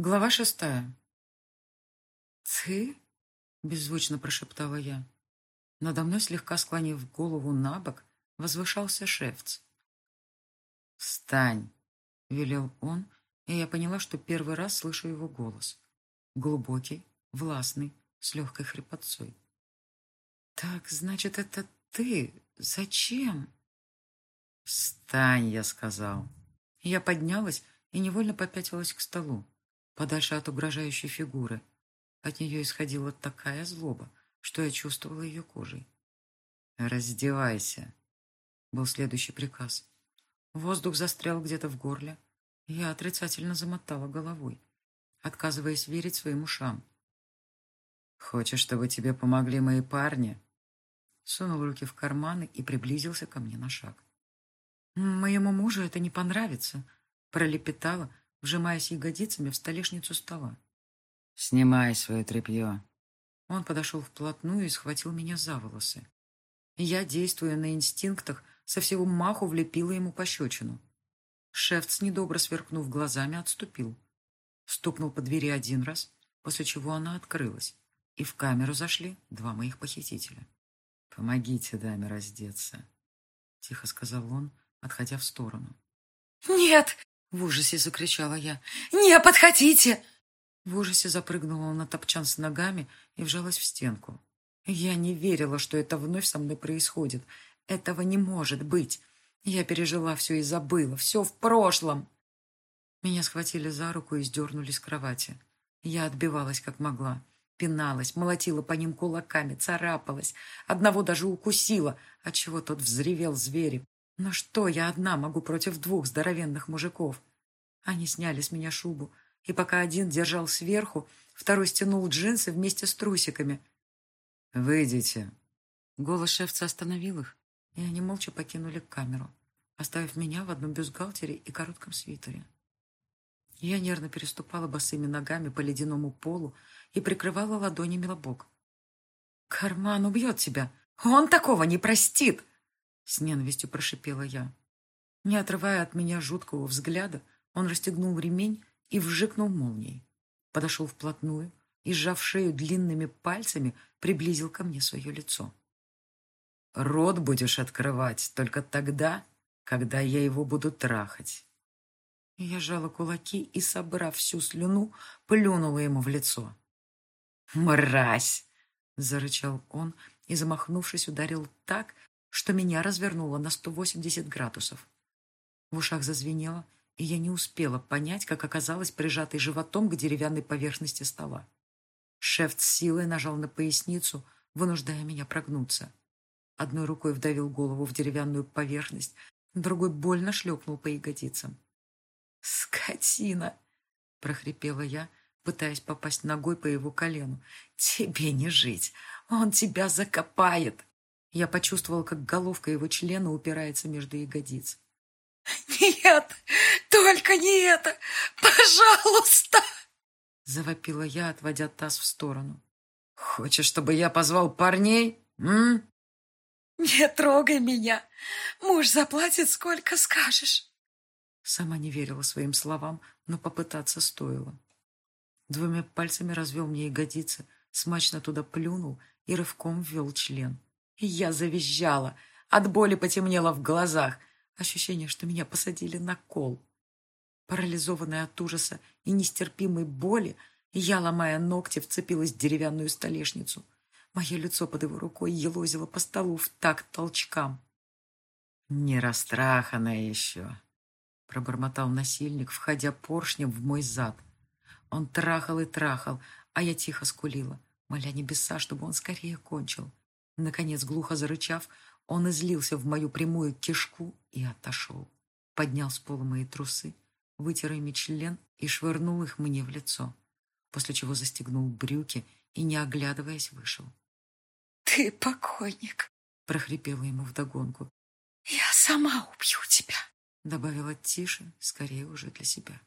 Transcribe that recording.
Глава шестая. «Ты?» — беззвучно прошептала я. Надо мной, слегка склонив голову на бок, возвышался шефц. «Встань!» — велел он, и я поняла, что первый раз слышу его голос. Глубокий, властный, с легкой хрипотцой. «Так, значит, это ты? Зачем?» «Встань!» — я сказал. Я поднялась и невольно попятилась к столу подальше от угрожающей фигуры. От нее исходила такая злоба, что я чувствовала ее кожей. «Раздевайся!» — был следующий приказ. Воздух застрял где-то в горле. Я отрицательно замотала головой, отказываясь верить своим ушам. «Хочешь, чтобы тебе помогли мои парни?» Сунул руки в карманы и приблизился ко мне на шаг. «Моему мужу это не понравится», — пролепетала, вжимаясь ягодицами в столешницу стола. «Снимай свое тряпье». Он подошел вплотную и схватил меня за волосы. Я, действуя на инстинктах, со всего маху влепила ему пощечину. Шефц, недобро сверкнув глазами, отступил. Стукнул по двери один раз, после чего она открылась, и в камеру зашли два моих похитителя. «Помогите даме раздеться», — тихо сказал он, отходя в сторону. «Нет!» В ужасе закричала я. «Не подходите!» В ужасе запрыгнула на топчан с ногами и вжалась в стенку. Я не верила, что это вновь со мной происходит. Этого не может быть. Я пережила все и забыла. Все в прошлом. Меня схватили за руку и сдернули с кровати. Я отбивалась, как могла. Пиналась, молотила по ним кулаками, царапалась. Одного даже укусила, отчего тот взревел зверем. Но что я одна могу против двух здоровенных мужиков? Они сняли с меня шубу, и пока один держал сверху, второй стянул джинсы вместе с трусиками. «Выйдите!» Голос шефца остановил их, и они молча покинули камеру, оставив меня в одном бюстгальтере и коротком свитере. Я нервно переступала босыми ногами по ледяному полу и прикрывала ладонями лобок. «Карман убьет тебя! Он такого не простит!» С ненавистью прошипела я. Не отрывая от меня жуткого взгляда, он расстегнул ремень и вжикнул молнией. Подошел вплотную и, сжав шею длинными пальцами, приблизил ко мне свое лицо. «Рот будешь открывать только тогда, когда я его буду трахать». Я жала кулаки и, собрав всю слюну, плюнула ему в лицо. «Мразь!» — зарычал он и, замахнувшись, ударил так, что меня развернуло на 180 градусов. В ушах зазвенело, и я не успела понять, как оказалась прижатой животом к деревянной поверхности стола. Шеф с силой нажал на поясницу, вынуждая меня прогнуться. Одной рукой вдавил голову в деревянную поверхность, другой больно шлепнул по ягодицам. «Скотина!» — прохрипела я, пытаясь попасть ногой по его колену. «Тебе не жить! Он тебя закопает!» Я почувствовала, как головка его члена упирается между ягодиц. «Нет, только не это! Пожалуйста!» Завопила я, отводя таз в сторону. «Хочешь, чтобы я позвал парней? М? «Не трогай меня! Муж заплатит, сколько скажешь!» Сама не верила своим словам, но попытаться стоило. Двумя пальцами развел мне ягодицы, смачно туда плюнул и рывком ввел член. Я завизжала. От боли потемнело в глазах. Ощущение, что меня посадили на кол. Парализованная от ужаса и нестерпимой боли, я, ломая ногти, вцепилась в деревянную столешницу. Мое лицо под его рукой елозило по столу в такт толчкам. «Не расстраханная еще», — пробормотал насильник, входя поршнем в мой зад. Он трахал и трахал, а я тихо скулила, моля небеса, чтобы он скорее кончил. Наконец, глухо зарычав, он излился в мою прямую кишку и отошел. Поднял с пола мои трусы, вытер ими член и швырнул их мне в лицо, после чего застегнул брюки и, не оглядываясь, вышел. «Ты покойник!» — прохрипела ему вдогонку. «Я сама убью тебя!» — добавила тише, скорее уже для себя.